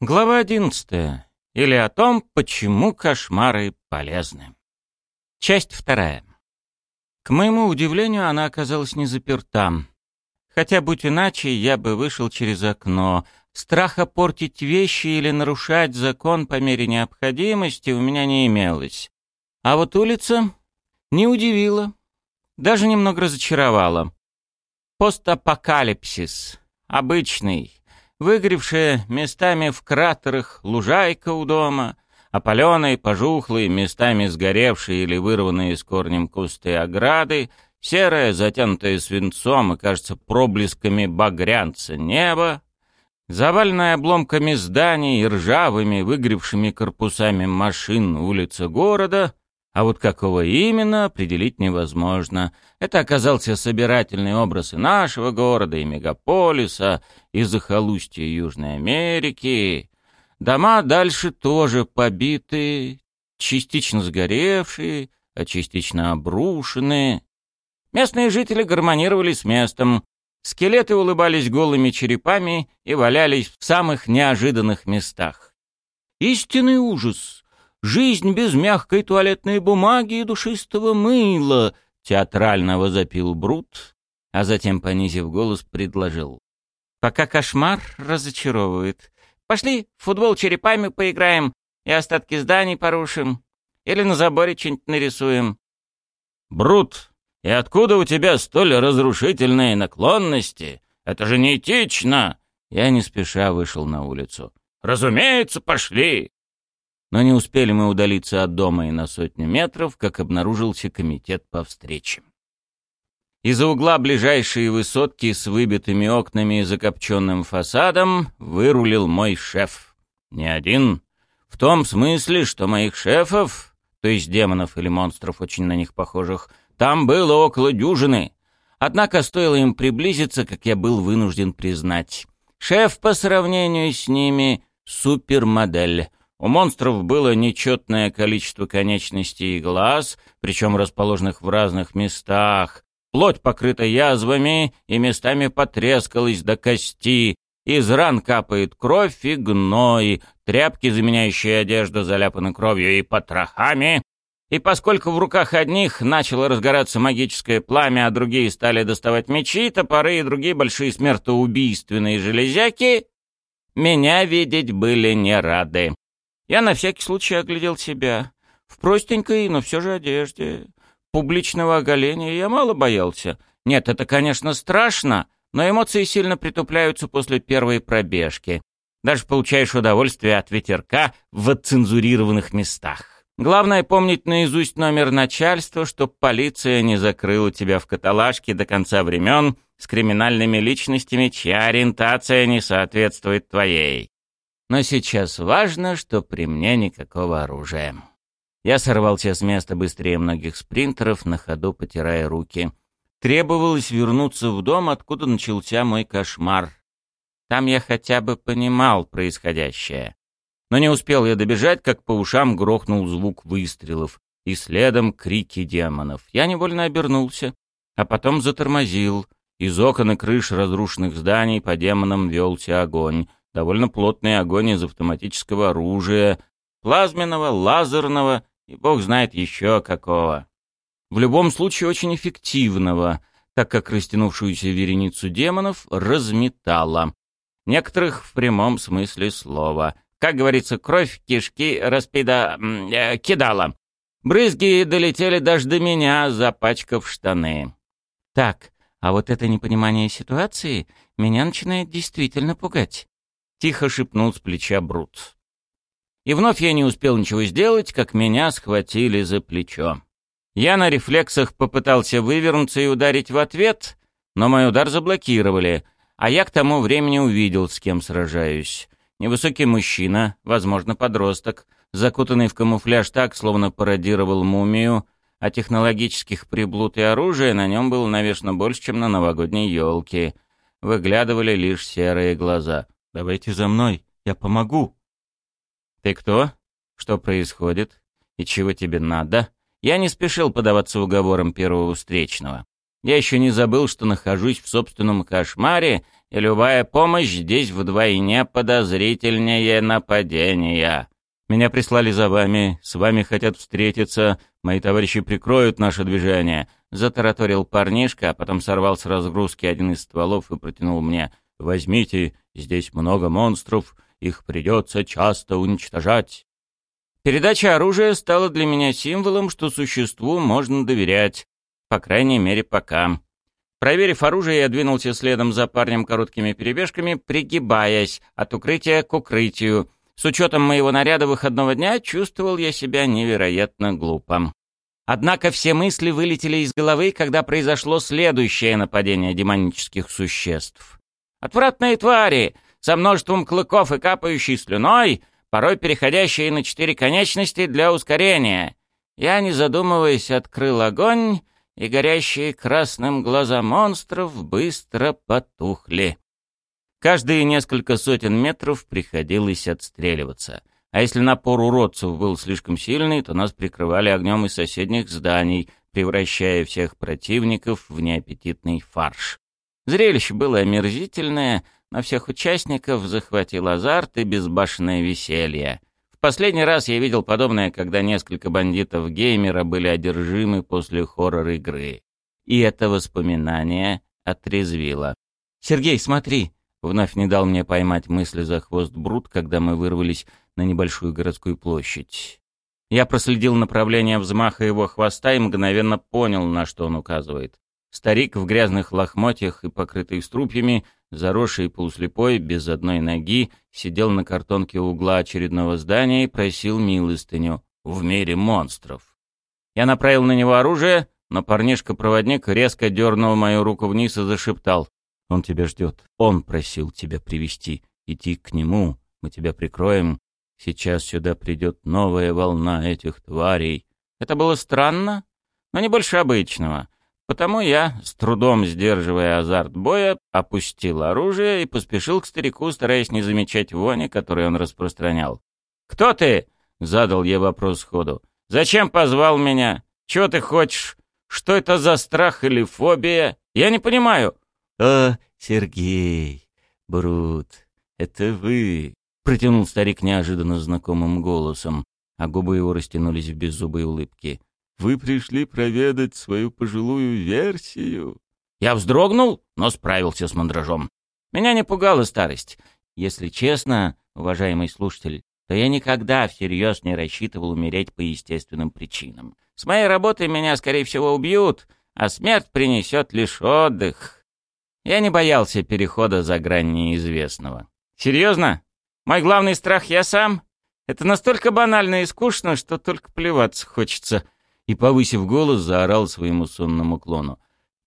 Глава одиннадцатая. Или о том, почему кошмары полезны. Часть вторая. К моему удивлению, она оказалась не заперта. Хотя, будь иначе, я бы вышел через окно. Страха портить вещи или нарушать закон по мере необходимости у меня не имелось. А вот улица не удивила, даже немного разочаровала. Постапокалипсис. Обычный выгоревшая местами в кратерах лужайка у дома, опаленные, пожухлые, местами сгоревшие или вырванные с корнем кусты ограды, серое, затянутое свинцом и, кажется, проблесками багрянца небо, заваленная обломками зданий и ржавыми, выгоревшими корпусами машин улица города — а вот какого именно, определить невозможно. Это оказался собирательный образ и нашего города, и мегаполиса, и захолустья Южной Америки. Дома дальше тоже побиты, частично сгоревшие, а частично обрушенные. Местные жители гармонировали с местом. Скелеты улыбались голыми черепами и валялись в самых неожиданных местах. Истинный ужас Жизнь без мягкой туалетной бумаги и душистого мыла!» — театрально возопил Брут, а затем, понизив голос, предложил. «Пока кошмар разочаровывает. Пошли в футбол черепами поиграем и остатки зданий порушим. Или на заборе что-нибудь нарисуем». «Брут, и откуда у тебя столь разрушительные наклонности? Это же неэтично!» Я не спеша вышел на улицу. «Разумеется, пошли!» Но не успели мы удалиться от дома и на сотню метров, как обнаружился комитет по встрече. Из-за угла ближайшей высотки с выбитыми окнами и закопченным фасадом вырулил мой шеф. Не один. В том смысле, что моих шефов, то есть демонов или монстров, очень на них похожих, там было около дюжины. Однако стоило им приблизиться, как я был вынужден признать. Шеф по сравнению с ними — супермодель. У монстров было нечетное количество конечностей и глаз, причем расположенных в разных местах. Плоть покрыта язвами и местами потрескалась до кости. Из ран капает кровь и гной. Тряпки, заменяющие одежду, заляпаны кровью и потрохами. И поскольку в руках одних начало разгораться магическое пламя, а другие стали доставать мечи, топоры и другие большие смертоубийственные железяки, меня видеть были не рады. Я на всякий случай оглядел себя. В простенькой, но все же одежде. Публичного оголения я мало боялся. Нет, это, конечно, страшно, но эмоции сильно притупляются после первой пробежки. Даже получаешь удовольствие от ветерка в отцензурированных местах. Главное помнить наизусть номер начальства, чтоб полиция не закрыла тебя в каталажке до конца времен с криминальными личностями, чья ориентация не соответствует твоей. Но сейчас важно, что при мне никакого оружия. Я сорвался с места быстрее многих спринтеров, на ходу потирая руки. Требовалось вернуться в дом, откуда начался мой кошмар. Там я хотя бы понимал происходящее. Но не успел я добежать, как по ушам грохнул звук выстрелов, и следом крики демонов. Я невольно обернулся, а потом затормозил. Из окон и крыш разрушенных зданий по демонам велся огонь довольно плотный огонь из автоматического оружия, плазменного, лазерного и бог знает еще какого. В любом случае очень эффективного, так как растянувшуюся вереницу демонов разметала. Некоторых в прямом смысле слова. Как говорится, кровь кишки распида... Э, кидала. Брызги долетели даже до меня, запачкав штаны. Так, а вот это непонимание ситуации меня начинает действительно пугать. — тихо шепнул с плеча Брут. И вновь я не успел ничего сделать, как меня схватили за плечо. Я на рефлексах попытался вывернуться и ударить в ответ, но мой удар заблокировали, а я к тому времени увидел, с кем сражаюсь. Невысокий мужчина, возможно, подросток, закутанный в камуфляж так, словно пародировал мумию, а технологических приблуд и оружия на нем было навешано больше, чем на новогодней елке. Выглядывали лишь серые глаза — Давайте за мной, я помогу. Ты кто? Что происходит? И чего тебе надо? Я не спешил подаваться уговорам первого встречного. Я еще не забыл, что нахожусь в собственном кошмаре и любая помощь здесь вдвойне подозрительнее нападения. Меня прислали за вами, с вами хотят встретиться, мои товарищи прикроют наше движение», — затараторил парнишка, а потом сорвал с разгрузки один из стволов и протянул мне. «Возьмите, здесь много монстров, их придется часто уничтожать». Передача оружия стала для меня символом, что существу можно доверять, по крайней мере, пока. Проверив оружие, я двинулся следом за парнем короткими перебежками, пригибаясь от укрытия к укрытию, с учетом моего наряда выходного дня чувствовал я себя невероятно глупо. Однако все мысли вылетели из головы, когда произошло следующее нападение демонических существ. Отвратные твари, со множеством клыков и капающей слюной, порой переходящие на четыре конечности для ускорения. Я, не задумываясь, открыл огонь, и горящие красным глаза монстров быстро потухли. Каждые несколько сотен метров приходилось отстреливаться. А если напор уродцев был слишком сильный, то нас прикрывали огнем из соседних зданий, превращая всех противников в неаппетитный фарш. Зрелище было омерзительное, но всех участников захватил азарт и безбашенное веселье. В последний раз я видел подобное, когда несколько бандитов-геймера были одержимы после хоррор-игры. И это воспоминание отрезвило. «Сергей, смотри!» Вновь не дал мне поймать мысли за хвост Брут, когда мы вырвались на небольшую городскую площадь. Я проследил направление взмаха его хвоста и мгновенно понял, на что он указывает. Старик в грязных лохмотьях и покрытый струпьями, заросший полуслепой, без одной ноги, сидел на картонке угла очередного здания и просил милостыню в мире монстров. Я направил на него оружие, но парнишка-проводник резко дернул мою руку вниз и зашептал. Он тебя ждет. Он просил тебя привести. Иди к нему. Мы тебя прикроем. Сейчас сюда придет новая волна этих тварей. Это было странно, но не больше обычного. Потому я, с трудом сдерживая азарт боя, опустил оружие и поспешил к старику, стараясь не замечать вони, которую он распространял. «Кто ты?» — задал я вопрос сходу. «Зачем позвал меня? Чего ты хочешь? Что это за страх или фобия? Я не понимаю. «О, Сергей, Брут, это вы!» — протянул старик неожиданно знакомым голосом, а губы его растянулись в беззубой улыбке. «Вы пришли проведать свою пожилую версию?» Я вздрогнул, но справился с мандражом. Меня не пугала старость. Если честно, уважаемый слушатель, то я никогда всерьез не рассчитывал умереть по естественным причинам. С моей работой меня, скорее всего, убьют, а смерть принесет лишь отдых. Я не боялся перехода за грань неизвестного. Серьезно? Мой главный страх я сам? Это настолько банально и скучно, что только плеваться хочется. И, повысив голос, заорал своему сонному клону.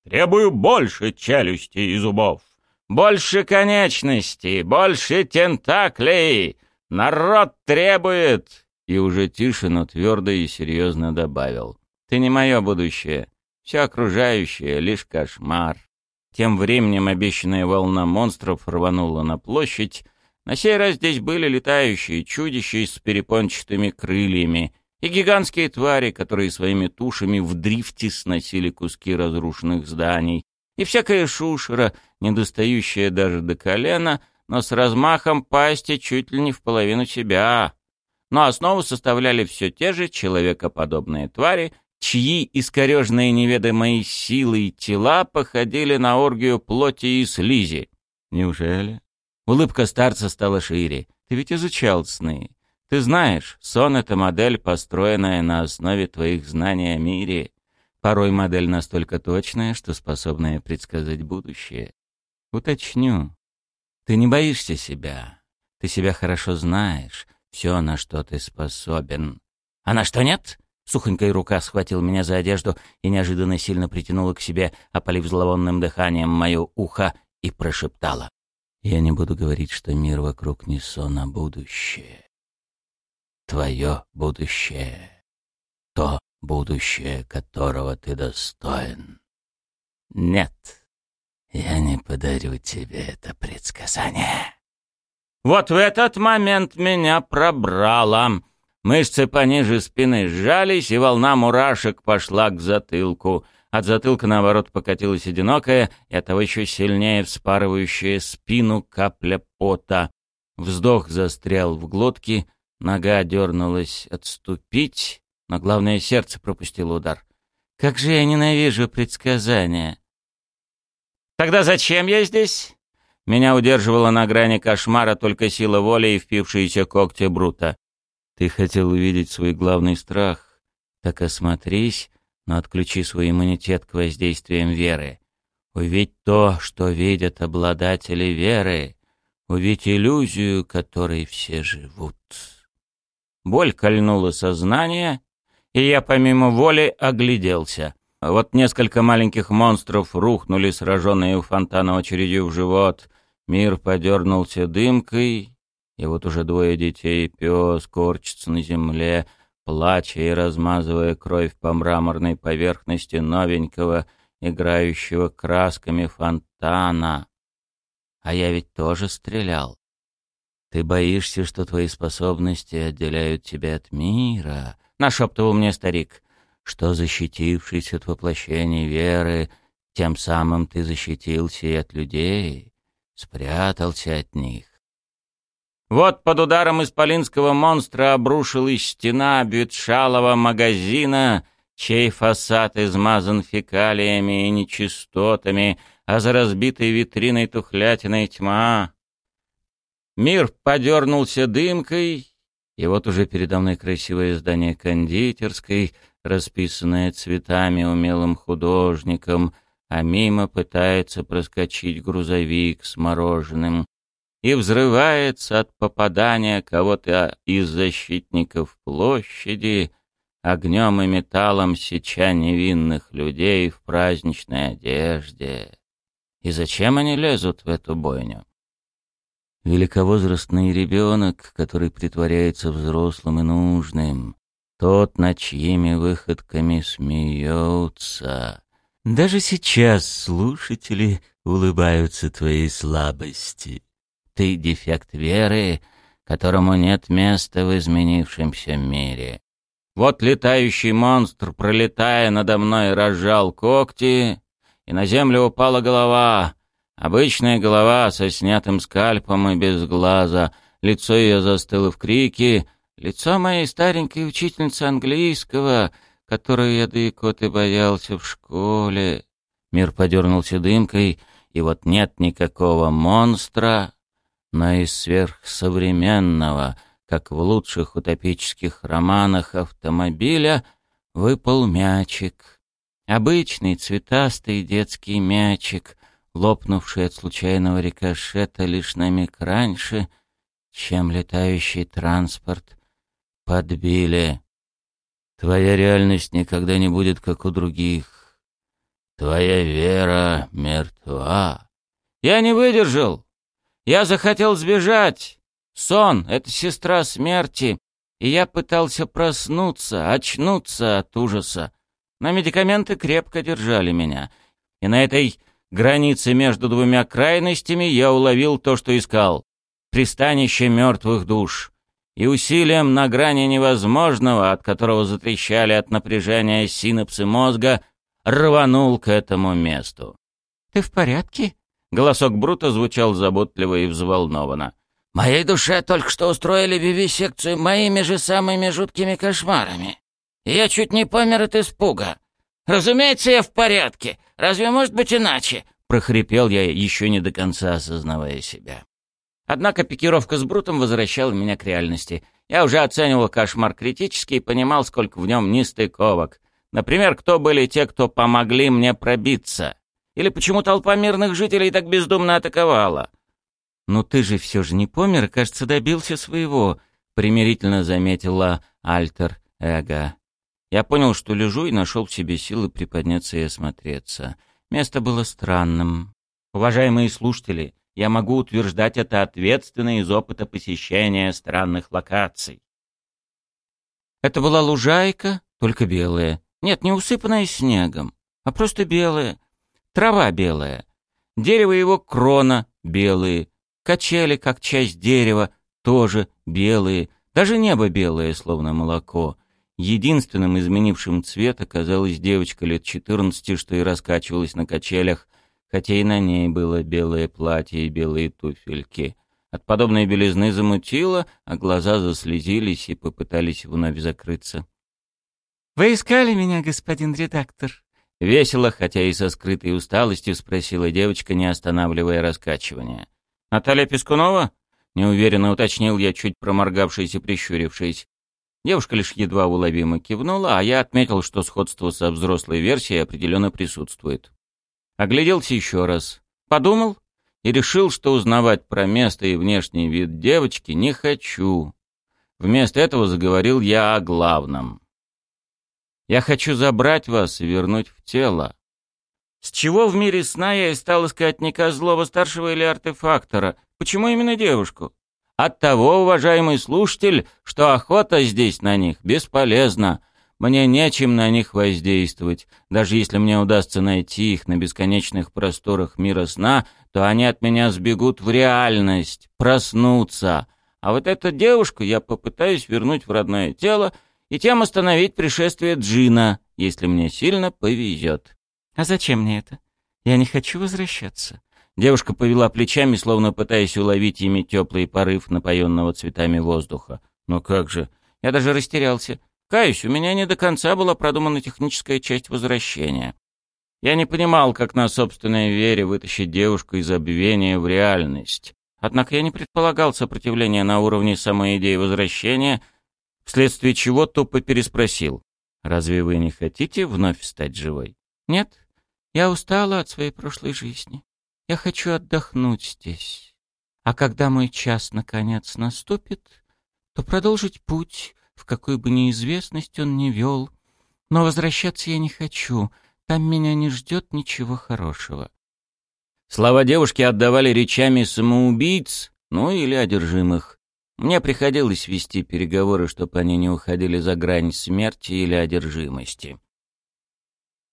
«Требую больше челюсти и зубов! Больше конечностей! Больше тентаклей! Народ требует!» И уже тише, но твердо и серьезно добавил. «Ты не мое будущее. Все окружающее — лишь кошмар. Тем временем обещанная волна монстров рванула на площадь. На сей раз здесь были летающие чудища с перепончатыми крыльями и гигантские твари, которые своими тушами в дрифте сносили куски разрушенных зданий, и всякая шушера, недостающая даже до колена, но с размахом пасти чуть ли не в половину себя. Но основу составляли все те же человекоподобные твари, чьи искореженные неведомой силой тела походили на оргию плоти и слизи. Неужели? Улыбка старца стала шире. Ты ведь изучал сны. Ты знаешь, сон — это модель, построенная на основе твоих знаний о мире. Порой модель настолько точная, что способная предсказать будущее. Уточню. Ты не боишься себя. Ты себя хорошо знаешь. Все, на что ты способен. А на что нет? Сухонькая рука схватила меня за одежду и неожиданно сильно притянула к себе, опалив зловонным дыханием мое ухо, и прошептала. «Я не буду говорить, что мир вокруг не сон, а будущее. Твое будущее. То будущее, которого ты достоин. Нет, я не подарю тебе это предсказание». Вот в этот момент меня пробрало. Мышцы пониже спины сжались, и волна мурашек пошла к затылку. От затылка, наоборот, покатилась одинокая и оттого еще сильнее вспарывающая спину капля пота. Вздох застрял в глотке, нога дернулась отступить, но главное, сердце пропустило удар. Как же я ненавижу предсказания. Тогда зачем я здесь? Меня удерживала на грани кошмара только сила воли и впившиеся когти Брута. Ты хотел увидеть свой главный страх. Так осмотрись, но отключи свой иммунитет к воздействиям веры. Увидь то, что видят обладатели веры. Увидь иллюзию, которой все живут. Боль кольнула сознание, и я помимо воли огляделся. Вот несколько маленьких монстров рухнули, сраженные у фонтана очередью в живот. Мир подернулся дымкой, и вот уже двое детей и пес корчатся на земле, плача и размазывая кровь по мраморной поверхности новенького, играющего красками фонтана. А я ведь тоже стрелял. Ты боишься, что твои способности отделяют тебя от мира, — нашептывал мне старик, — что, защитившись от воплощения веры, тем самым ты защитился и от людей, спрятался от них. Вот под ударом исполинского монстра обрушилась стена обветшалого магазина, чей фасад измазан фекалиями и нечистотами, а за разбитой витриной тухлятиной тьма. Мир подернулся дымкой, и вот уже передо мной красивое здание кондитерской, расписанное цветами умелым художником, а мимо пытается проскочить грузовик с мороженым и взрывается от попадания кого-то из защитников площади, огнем и металлом сеча невинных людей в праздничной одежде. И зачем они лезут в эту бойню? Великовозрастный ребенок, который притворяется взрослым и нужным, тот, над чьими выходками смеются. Даже сейчас слушатели улыбаются твоей слабости. Ты дефект веры, которому нет места в изменившемся мире. Вот летающий монстр, пролетая надо мной, разжал когти, и на землю упала голова. Обычная голова со снятым скальпом и без глаза. Лицо ее застыло в крике. Лицо моей старенькой учительницы английского, которую я да икоты боялся в школе. Мир подернулся дымкой, и вот нет никакого монстра, но из сверхсовременного, как в лучших утопических романах автомобиля, выпал мячик. Обычный цветастый детский мячик, лопнувший от случайного рикошета лишь на миг раньше, чем летающий транспорт подбили. Твоя реальность никогда не будет, как у других. Твоя вера мертва. Я не выдержал. Я захотел сбежать. Сон — это сестра смерти, и я пытался проснуться, очнуться от ужаса. Но медикаменты крепко держали меня. И на этой границе между двумя крайностями я уловил то, что искал. Пристанище мертвых душ. И усилием на грани невозможного, от которого затрещали от напряжения синапсы мозга, рванул к этому месту. «Ты в порядке?» Голосок Брута звучал заботливо и взволнованно. «Моей душе только что устроили вивисекцию моими же самыми жуткими кошмарами. Я чуть не помер от испуга. Разумеется, я в порядке. Разве может быть иначе?» прохрипел я, еще не до конца осознавая себя. Однако пикировка с Брутом возвращала меня к реальности. Я уже оценивал кошмар критически и понимал, сколько в нем нестыковок. Например, кто были те, кто помогли мне пробиться. Или почему толпа мирных жителей так бездумно атаковала? «Ну ты же все же не помер, кажется, добился своего», — примирительно заметила Альтер Эго. Я понял, что лежу и нашел в себе силы приподняться и осмотреться. Место было странным. Уважаемые слушатели, я могу утверждать это ответственно из опыта посещения странных локаций. Это была лужайка, только белая. Нет, не усыпанная снегом, а просто белая, Трава белая. Дерево его крона белые. Качели, как часть дерева, тоже белые. Даже небо белое, словно молоко. Единственным изменившим цвет оказалась девочка лет 14, что и раскачивалась на качелях, хотя и на ней было белое платье и белые туфельки. От подобной белизны замутило, а глаза заслезились и попытались вновь закрыться. «Вы искали меня, господин редактор?» Весело, хотя и со скрытой усталостью, спросила девочка, не останавливая раскачивания. «Наталья Пескунова?» — неуверенно уточнил я, чуть проморгавшись и прищурившись. Девушка лишь едва уловимо кивнула, а я отметил, что сходство со взрослой версией определенно присутствует. Огляделся еще раз, подумал и решил, что узнавать про место и внешний вид девочки не хочу. Вместо этого заговорил я о главном. Я хочу забрать вас и вернуть в тело. С чего в мире сна я и стал искать не Козлова-старшего или артефактора? Почему именно девушку? От того, уважаемый слушатель, что охота здесь на них бесполезна. Мне нечем на них воздействовать. Даже если мне удастся найти их на бесконечных просторах мира сна, то они от меня сбегут в реальность, проснутся. А вот эту девушку я попытаюсь вернуть в родное тело и тем остановить пришествие Джина, если мне сильно повезет. «А зачем мне это? Я не хочу возвращаться». Девушка повела плечами, словно пытаясь уловить ими теплый порыв напоенного цветами воздуха. «Но как же?» Я даже растерялся. Каюсь, у меня не до конца была продумана техническая часть возвращения. Я не понимал, как на собственной вере вытащить девушку из забвения в реальность. Однако я не предполагал сопротивления на уровне самой идеи возвращения — вследствие чего тупо переспросил. «Разве вы не хотите вновь стать живой?» «Нет, я устала от своей прошлой жизни. Я хочу отдохнуть здесь. А когда мой час наконец наступит, то продолжить путь, в какой бы неизвестность он ни вел. Но возвращаться я не хочу, там меня не ждет ничего хорошего». Слова девушки отдавали речами самоубийц, ну или одержимых. Мне приходилось вести переговоры, чтобы они не уходили за грань смерти или одержимости.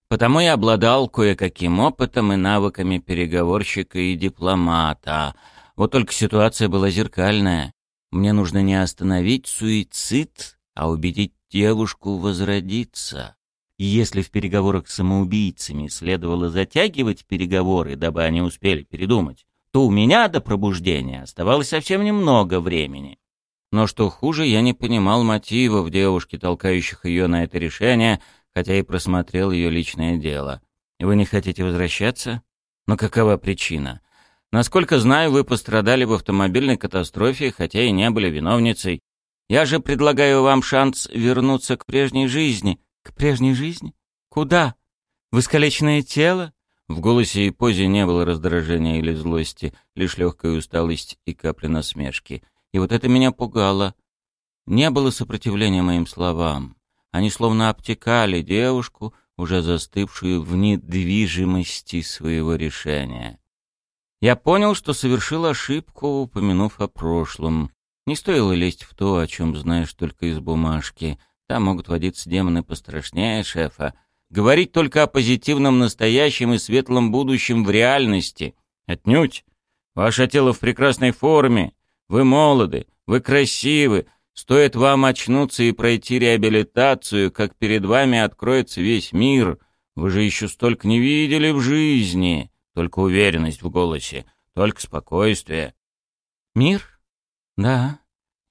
Потому я обладал кое-каким опытом и навыками переговорщика и дипломата. Вот только ситуация была зеркальная. Мне нужно не остановить суицид, а убедить девушку возродиться. И если в переговорах с самоубийцами следовало затягивать переговоры, дабы они успели передумать, то у меня до пробуждения оставалось совсем немного времени. Но что хуже, я не понимал мотивов девушки, толкающих ее на это решение, хотя и просмотрел ее личное дело. Вы не хотите возвращаться? Но какова причина? Насколько знаю, вы пострадали в автомобильной катастрофе, хотя и не были виновницей. Я же предлагаю вам шанс вернуться к прежней жизни. К прежней жизни? Куда? В искалеченное тело? В голосе и позе не было раздражения или злости, лишь легкая усталость и капля насмешки. И вот это меня пугало. Не было сопротивления моим словам. Они словно обтекали девушку, уже застывшую в недвижимости своего решения. Я понял, что совершил ошибку, упомянув о прошлом. Не стоило лезть в то, о чем знаешь только из бумажки. Там могут водиться демоны пострашнее шефа — Говорить только о позитивном настоящем и светлом будущем в реальности. Отнюдь. Ваше тело в прекрасной форме. Вы молоды, вы красивы. Стоит вам очнуться и пройти реабилитацию, как перед вами откроется весь мир. Вы же еще столько не видели в жизни. Только уверенность в голосе, только спокойствие. Мир? Да,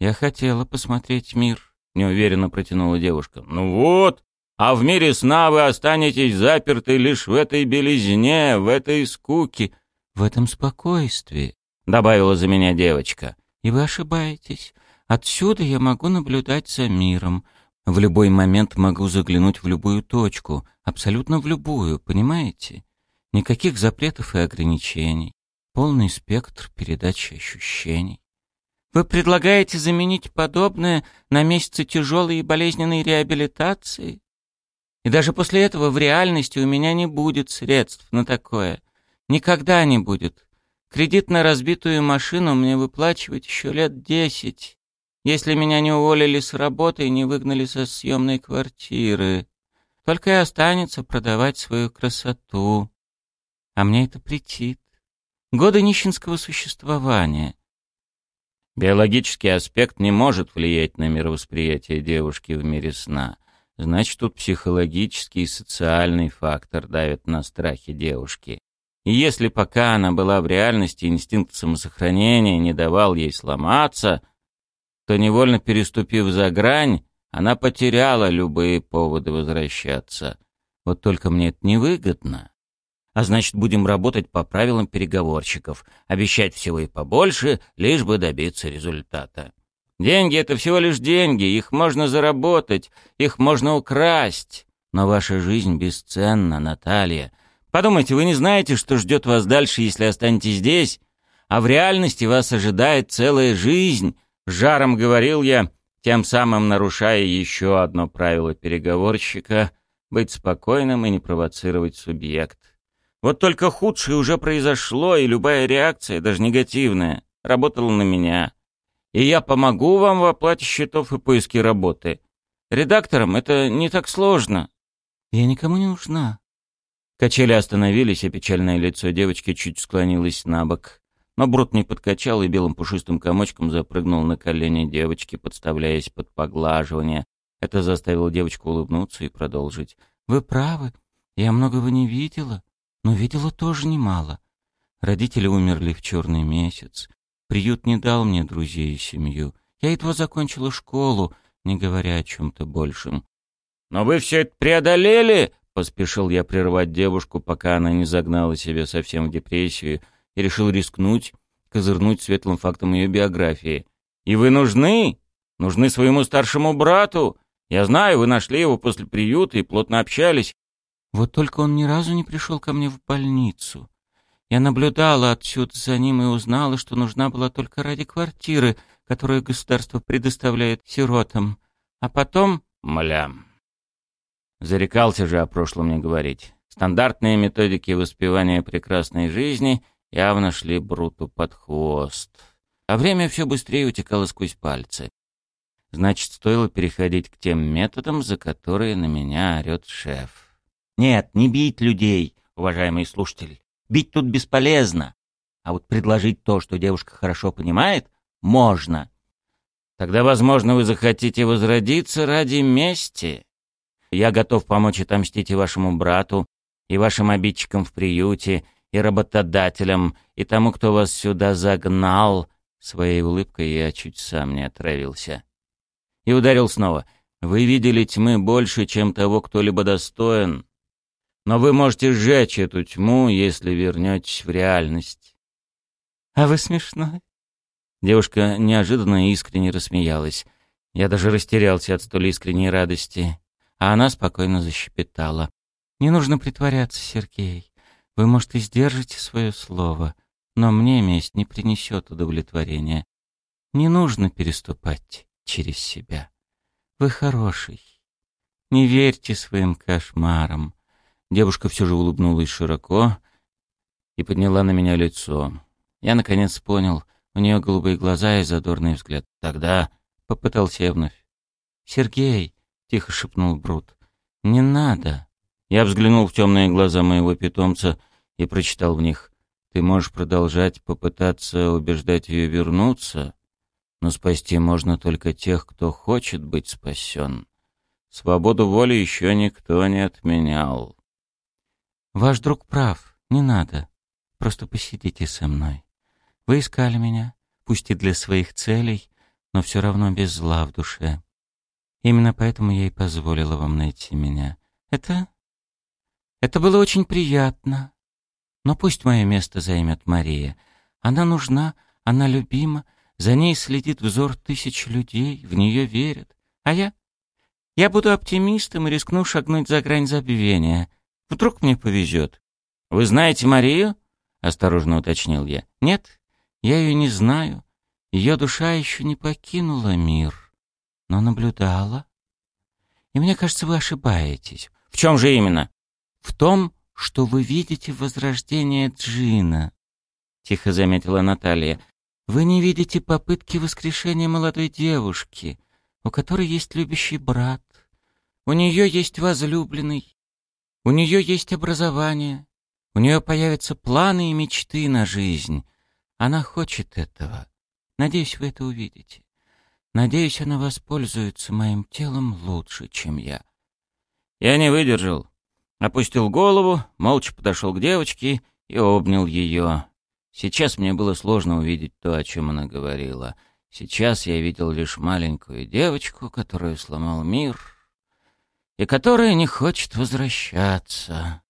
я хотела посмотреть мир, неуверенно протянула девушка. Ну вот, а в мире сна вы останетесь заперты лишь в этой белизне, в этой скуке, в этом спокойствии, — добавила за меня девочка. И вы ошибаетесь. Отсюда я могу наблюдать за миром. В любой момент могу заглянуть в любую точку, абсолютно в любую, понимаете? Никаких запретов и ограничений. Полный спектр передачи ощущений. Вы предлагаете заменить подобное на месяцы тяжелой и болезненной реабилитации? И даже после этого в реальности у меня не будет средств на такое. Никогда не будет. Кредит на разбитую машину мне выплачивать еще лет десять, если меня не уволили с работы и не выгнали со съемной квартиры. Только и останется продавать свою красоту. А мне это претит. Годы нищенского существования. Биологический аспект не может влиять на мировосприятие девушки в мире сна — Значит, тут психологический и социальный фактор давит на страхи девушки. И если пока она была в реальности, инстинкт самосохранения не давал ей сломаться, то, невольно переступив за грань, она потеряла любые поводы возвращаться. Вот только мне это невыгодно. А значит, будем работать по правилам переговорщиков, обещать всего и побольше, лишь бы добиться результата. Деньги — это всего лишь деньги, их можно заработать, их можно украсть. Но ваша жизнь бесценна, Наталья. Подумайте, вы не знаете, что ждет вас дальше, если останетесь здесь? А в реальности вас ожидает целая жизнь, жаром говорил я, тем самым нарушая еще одно правило переговорщика — быть спокойным и не провоцировать субъект. Вот только худшее уже произошло, и любая реакция, даже негативная, работала на меня и я помогу вам в оплате счетов и поиске работы. Редакторам это не так сложно. Я никому не нужна. Качели остановились, и печальное лицо девочки чуть склонилось на бок. Но Брут не подкачал и белым пушистым комочком запрыгнул на колени девочки, подставляясь под поглаживание. Это заставило девочку улыбнуться и продолжить. «Вы правы. Я многого не видела, но видела тоже немало. Родители умерли в черный месяц. Приют не дал мне друзей и семью. Я едва закончила школу, не говоря о чем-то большем. «Но вы все это преодолели!» — поспешил я прервать девушку, пока она не загнала себя совсем в депрессию, и решил рискнуть, козырнуть светлым фактом ее биографии. «И вы нужны? Нужны своему старшему брату? Я знаю, вы нашли его после приюта и плотно общались. Вот только он ни разу не пришел ко мне в больницу. Я наблюдала отсюда за ним и узнала, что нужна была только ради квартиры, которую государство предоставляет сиротам. А потом... Мля. Зарекался же о прошлом не говорить. Стандартные методики воспевания прекрасной жизни явно шли Бруту под хвост. А время все быстрее утекало сквозь пальцы. Значит, стоило переходить к тем методам, за которые на меня орет шеф. Нет, не бить людей, уважаемый слушатель. Бить тут бесполезно. А вот предложить то, что девушка хорошо понимает, можно. Тогда, возможно, вы захотите возродиться ради мести. Я готов помочь отомстить и вашему брату, и вашим обидчикам в приюте, и работодателям, и тому, кто вас сюда загнал. Своей улыбкой я чуть сам не отравился. И ударил снова. Вы видели тьмы больше, чем того, кто-либо достоин. Но вы можете сжечь эту тьму, если вернетесь в реальность. А вы смешной. Девушка неожиданно искренне рассмеялась. Я даже растерялся от столь искренней радости. А она спокойно защепетала. «Не нужно притворяться, Сергей. Вы, может, и сдержите свое слово, но мне месть не принесет удовлетворения. Не нужно переступать через себя. Вы хороший. Не верьте своим кошмарам. Девушка все же улыбнулась широко и подняла на меня лицо. Я, наконец, понял, у нее голубые глаза и задорный взгляд. Тогда попытался я вновь. «Сергей!» — тихо шепнул Брут. «Не надо!» Я взглянул в темные глаза моего питомца и прочитал в них. «Ты можешь продолжать попытаться убеждать ее вернуться, но спасти можно только тех, кто хочет быть спасен. Свободу воли еще никто не отменял». Ваш друг прав, не надо. Просто посидите со мной. Вы искали меня, пусть и для своих целей, но все равно без зла в душе. Именно поэтому я и позволила вам найти меня. Это... Это было очень приятно. Но пусть мое место займет Мария. Она нужна, она любима, за ней следит взор тысяч людей, в нее верят. А я? Я буду оптимистом и рискну шагнуть за грань забвения. Вдруг мне повезет. Вы знаете Марию? Осторожно уточнил я. Нет, я ее не знаю. Ее душа еще не покинула мир, но наблюдала. И мне кажется, вы ошибаетесь. В чем же именно? В том, что вы видите возрождение Джина, тихо заметила Наталья. Вы не видите попытки воскрешения молодой девушки, у которой есть любящий брат. У нее есть возлюбленный, у нее есть образование, у нее появятся планы и мечты на жизнь. Она хочет этого. Надеюсь, вы это увидите. Надеюсь, она воспользуется моим телом лучше, чем я. Я не выдержал. Опустил голову, молча подошел к девочке и обнял ее. Сейчас мне было сложно увидеть то, о чем она говорила. Сейчас я видел лишь маленькую девочку, которую сломал мир, и которая не хочет возвращаться.